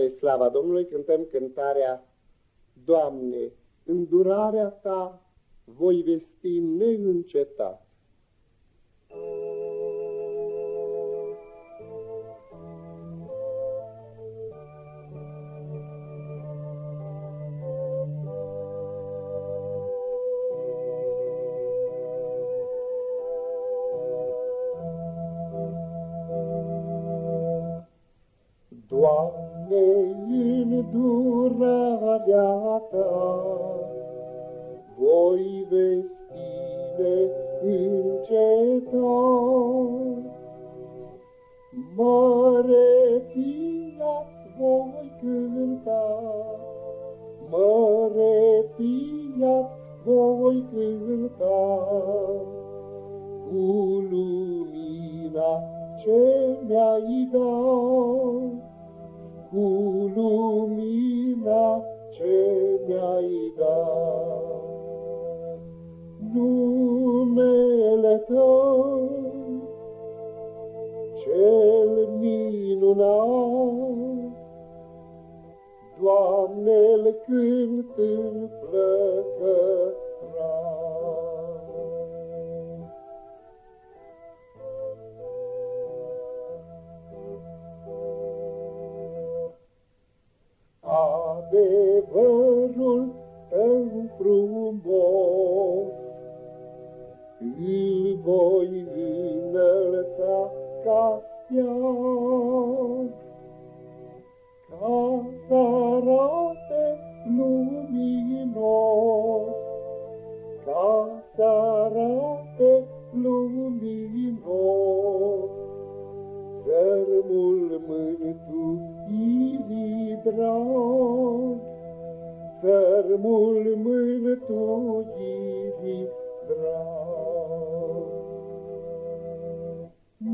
Spre slava Domnului cântăm cântarea Doamne, îndurarea Ta voi vesti neîncetat. Doamne, îndurarea Ta, voi vestine încetat. Măreția voi cânta, măreția voi cânta, cu lumina ce mi-ai dat cu lumina ce mi-ai dat. Numele Tău, cel minunat, Doamne-l cânt în adevărul tău frumos. Îl voi înălța ca steag, Sărmul mântuirii drag.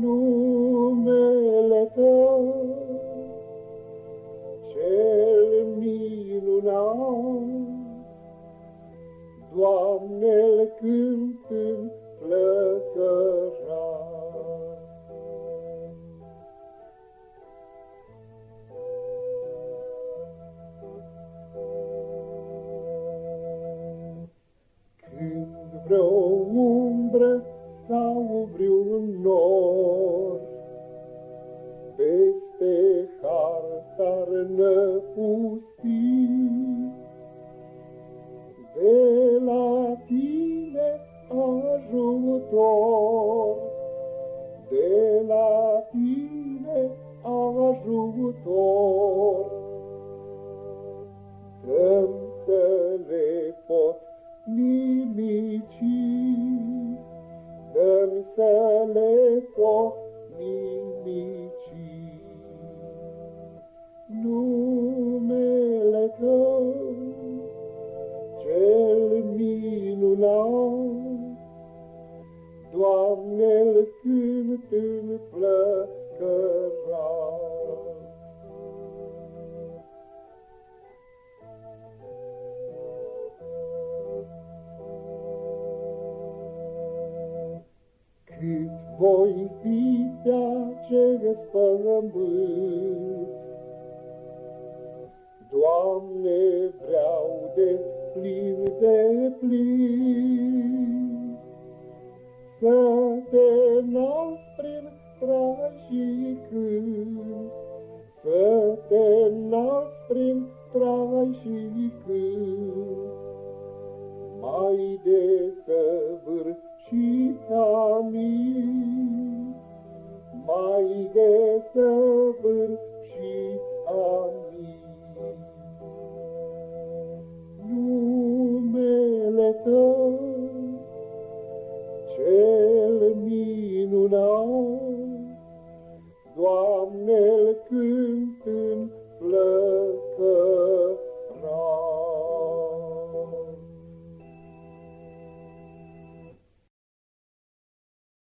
Numele Tău, cel minunat, Doamne-l cânt în umbră sau vreun nor. Peste har s-ar năpusti, de la tine ajutor, voi fi pe acest pământ, Doamne, vreau de plin de plin, Să te înalți prin trai și cânt, Să te înalți prin trai și cânt, Mai de săvârșit, și Haide să vă